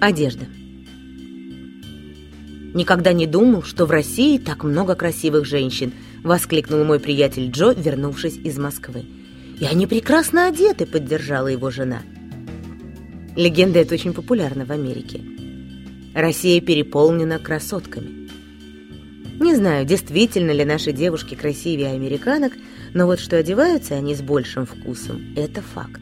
Одежда. «Никогда не думал, что в России так много красивых женщин», — воскликнул мой приятель Джо, вернувшись из Москвы. «И они прекрасно одеты», — поддержала его жена. Легенда эта очень популярна в Америке. Россия переполнена красотками. Не знаю, действительно ли наши девушки красивее американок, но вот что одеваются они с большим вкусом – это факт.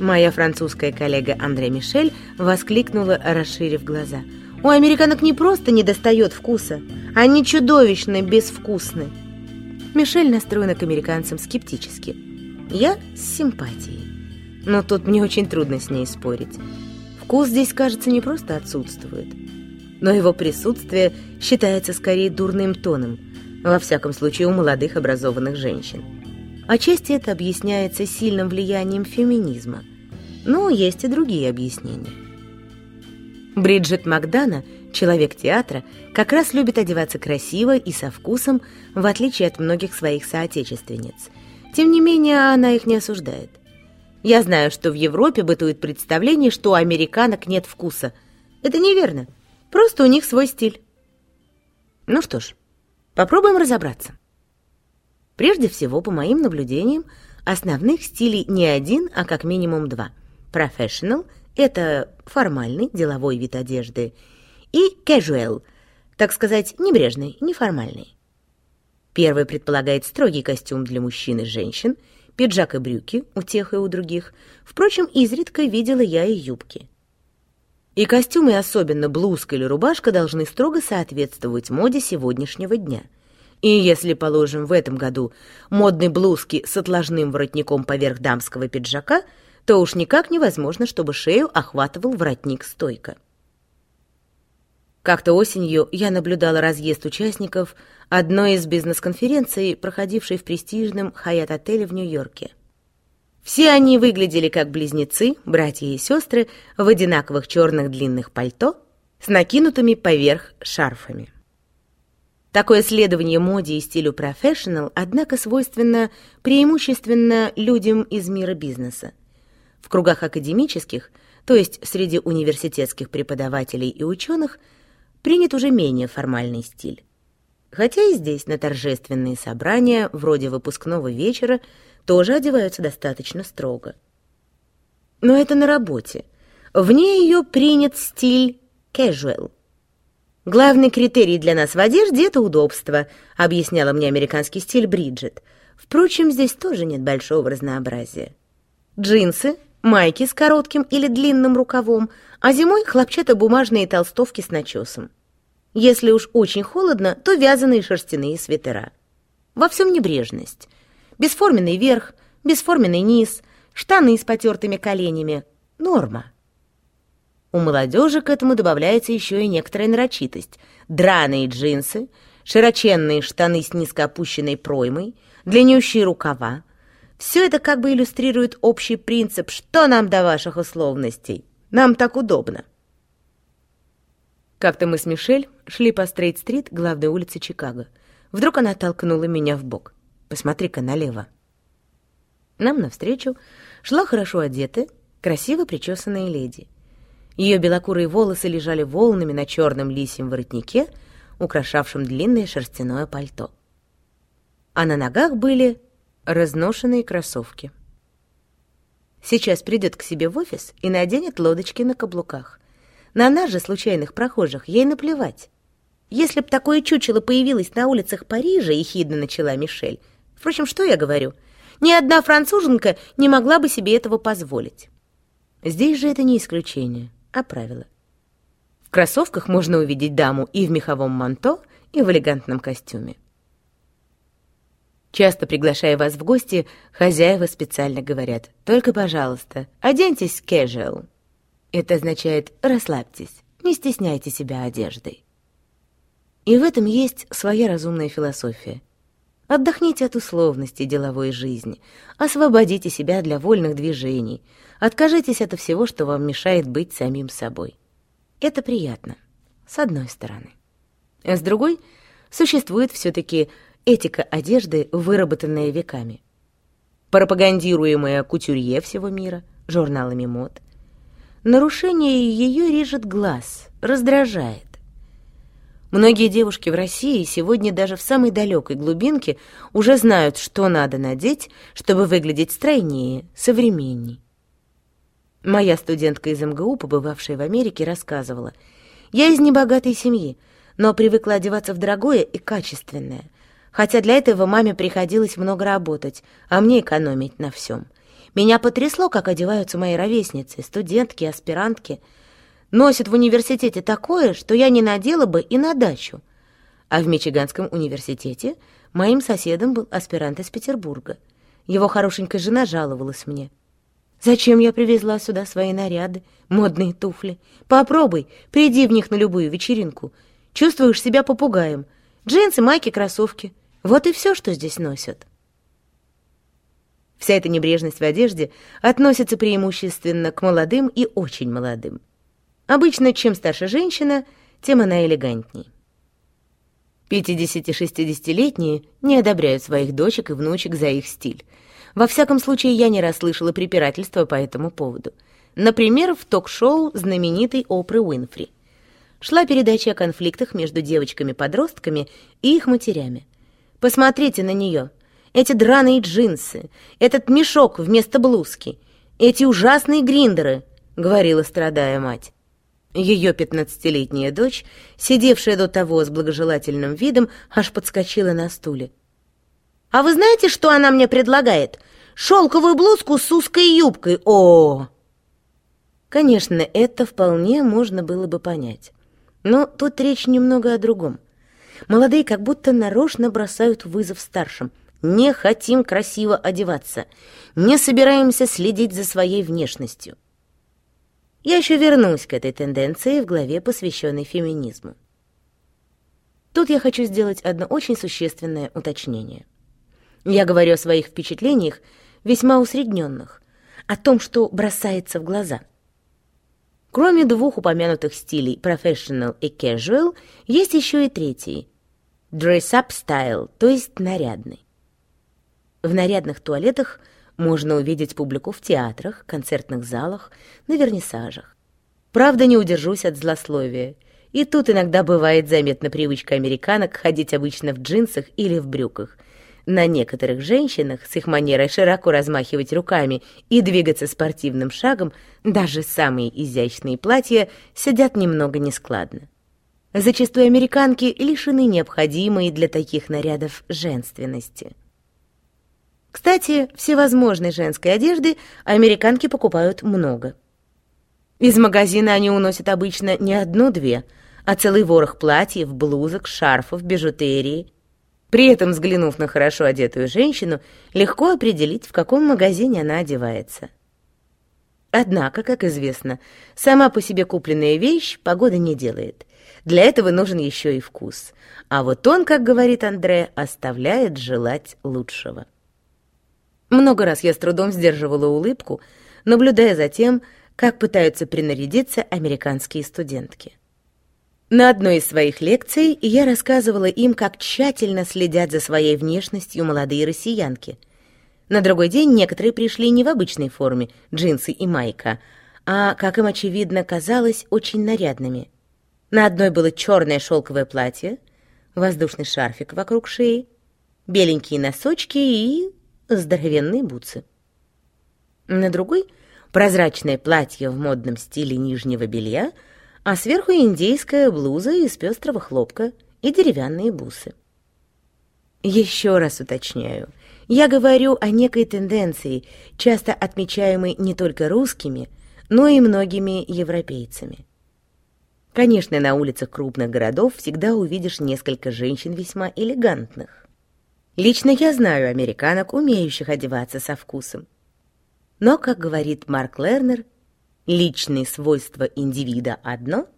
Моя французская коллега Андре Мишель воскликнула, расширив глаза. «У американок не просто не достает вкуса, они чудовищно безвкусны!» Мишель настроена к американцам скептически. Я с симпатией. Но тут мне очень трудно с ней спорить. Вкус здесь, кажется, не просто отсутствует, но его присутствие считается скорее дурным тоном, во всяком случае у молодых образованных женщин. Отчасти это объясняется сильным влиянием феминизма, но есть и другие объяснения. Бриджит Макдана, человек театра, как раз любит одеваться красиво и со вкусом, в отличие от многих своих соотечественниц. Тем не менее, она их не осуждает. Я знаю, что в Европе бытует представление, что у американок нет вкуса. Это неверно. Просто у них свой стиль. Ну что ж, попробуем разобраться. Прежде всего, по моим наблюдениям, основных стилей не один, а как минимум два. Professional — это формальный деловой вид одежды, и casual, так сказать, небрежный, неформальный. Первый предполагает строгий костюм для мужчин и женщин, пиджак и брюки у тех и у других. Впрочем, изредка видела я и юбки. И костюмы, особенно блузка или рубашка, должны строго соответствовать моде сегодняшнего дня. И если, положим, в этом году модной блузки с отложным воротником поверх дамского пиджака, то уж никак невозможно, чтобы шею охватывал воротник стойко. Как-то осенью я наблюдала разъезд участников одной из бизнес-конференций, проходившей в престижном Хаят-отеле в Нью-Йорке. Все они выглядели как близнецы, братья и сестры, в одинаковых черных длинных пальто с накинутыми поверх шарфами. Такое следование моде и стилю профессионал, однако, свойственно преимущественно людям из мира бизнеса. В кругах академических, то есть среди университетских преподавателей и ученых, принят уже менее формальный стиль. Хотя и здесь на торжественные собрания, вроде выпускного вечера, тоже одеваются достаточно строго. Но это на работе. Вне ее принят стиль casual. Главный критерий для нас в одежде — это удобство, объясняла мне американский стиль Бриджит. Впрочем, здесь тоже нет большого разнообразия. Джинсы, майки с коротким или длинным рукавом, а зимой хлопчатобумажные толстовки с начесом. Если уж очень холодно, то вязаные шерстяные свитера. Во всем небрежность — Бесформенный верх, бесформенный низ, штаны с потертыми коленями. Норма. У молодежи к этому добавляется еще и некоторая нарочитость. Драные джинсы, широченные штаны с низко опущенной проймой, длиннющие рукава. Все это как бы иллюстрирует общий принцип «что нам до ваших условностей? Нам так удобно». Как-то мы с Мишель шли по Стрейт-стрит, главной улице Чикаго. Вдруг она толкнула меня в бок. Посмотри-ка налево. Нам навстречу шла хорошо одетая, красиво причесанная леди. Ее белокурые волосы лежали волнами на черном лисьем воротнике, украшавшем длинное шерстяное пальто. А на ногах были разношенные кроссовки. Сейчас придет к себе в офис и наденет лодочки на каблуках. На нас же, случайных прохожих, ей наплевать. Если б такое чучело появилось на улицах Парижа, ехидно начала Мишель, Впрочем, что я говорю? Ни одна француженка не могла бы себе этого позволить. Здесь же это не исключение, а правило. В кроссовках можно увидеть даму и в меховом манто, и в элегантном костюме. Часто приглашая вас в гости, хозяева специально говорят, «Только, пожалуйста, оденьтесь casual». Это означает «расслабьтесь, не стесняйте себя одеждой». И в этом есть своя разумная философия. Отдохните от условностей деловой жизни, освободите себя для вольных движений, откажитесь от всего, что вам мешает быть самим собой. Это приятно, с одной стороны. А с другой, существует все-таки этика одежды, выработанная веками. Пропагандируемая кутюрье всего мира, журналами мод. нарушение ее режет глаз, раздражает. Многие девушки в России сегодня даже в самой далекой глубинке уже знают, что надо надеть, чтобы выглядеть стройнее, современней. Моя студентка из МГУ, побывавшая в Америке, рассказывала, «Я из небогатой семьи, но привыкла одеваться в дорогое и качественное, хотя для этого маме приходилось много работать, а мне экономить на всем. Меня потрясло, как одеваются мои ровесницы, студентки, аспирантки. Носят в университете такое, что я не надела бы и на дачу. А в Мичиганском университете моим соседом был аспирант из Петербурга. Его хорошенькая жена жаловалась мне. Зачем я привезла сюда свои наряды, модные туфли? Попробуй, приди в них на любую вечеринку. Чувствуешь себя попугаем. Джинсы, майки, кроссовки. Вот и все, что здесь носят. Вся эта небрежность в одежде относится преимущественно к молодым и очень молодым. Обычно, чем старше женщина, тем она элегантней. 50-60-летние не одобряют своих дочек и внучек за их стиль – во всяком случае, я не расслышала препирательства по этому поводу. Например, в ток-шоу знаменитой Опры Уинфри. Шла передача о конфликтах между девочками-подростками и их матерями. Посмотрите на нее. Эти драные джинсы, этот мешок вместо блузки, эти ужасные гриндеры, говорила, страдая мать. Ее пятнадцатилетняя дочь, сидевшая до того с благожелательным видом, аж подскочила на стуле. А вы знаете, что она мне предлагает? Шелковую блузку с узкой юбкой. О! Конечно, это вполне можно было бы понять. Но тут речь немного о другом. Молодые как будто нарочно бросают вызов старшим. Не хотим красиво одеваться. Не собираемся следить за своей внешностью. Я еще вернусь к этой тенденции в главе, посвященной феминизму. Тут я хочу сделать одно очень существенное уточнение. Я говорю о своих впечатлениях, весьма усредненных, о том, что бросается в глаза. Кроме двух упомянутых стилей professional и casual, есть еще и третий – dress-up style, то есть нарядный. В нарядных туалетах можно увидеть публику в театрах, концертных залах, на вернисажах. Правда, не удержусь от злословия. И тут иногда бывает заметна привычка американок ходить обычно в джинсах или в брюках – на некоторых женщинах с их манерой широко размахивать руками и двигаться спортивным шагом даже самые изящные платья сидят немного нескладно. Зачастую американки лишены необходимой для таких нарядов женственности. Кстати, всевозможной женской одежды американки покупают много. Из магазина они уносят обычно не одну-две, а целый ворох платьев, блузок, шарфов, бижутерии – при этом, взглянув на хорошо одетую женщину, легко определить, в каком магазине она одевается. Однако, как известно, сама по себе купленная вещь погода не делает. Для этого нужен еще и вкус. А вот он, как говорит Андре, оставляет желать лучшего. Много раз я с трудом сдерживала улыбку, наблюдая за тем, как пытаются принарядиться американские студентки. На одной из своих лекций я рассказывала им, как тщательно следят за своей внешностью молодые россиянки. На другой день некоторые пришли не в обычной форме, джинсы и майка, а, как им очевидно казалось, очень нарядными. На одной было черное шелковое платье, воздушный шарфик вокруг шеи, беленькие носочки и здоровенные бутсы. На другой — прозрачное платье в модном стиле нижнего белья — а сверху индейская блуза из пестрого хлопка и деревянные бусы. Еще раз уточняю, я говорю о некой тенденции, часто отмечаемой не только русскими, но и многими европейцами. Конечно, на улицах крупных городов всегда увидишь несколько женщин весьма элегантных. Лично я знаю американок, умеющих одеваться со вкусом. Но, как говорит Марк Лернер, Личные свойства индивида одно,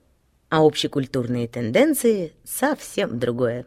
а общекультурные тенденции совсем другое.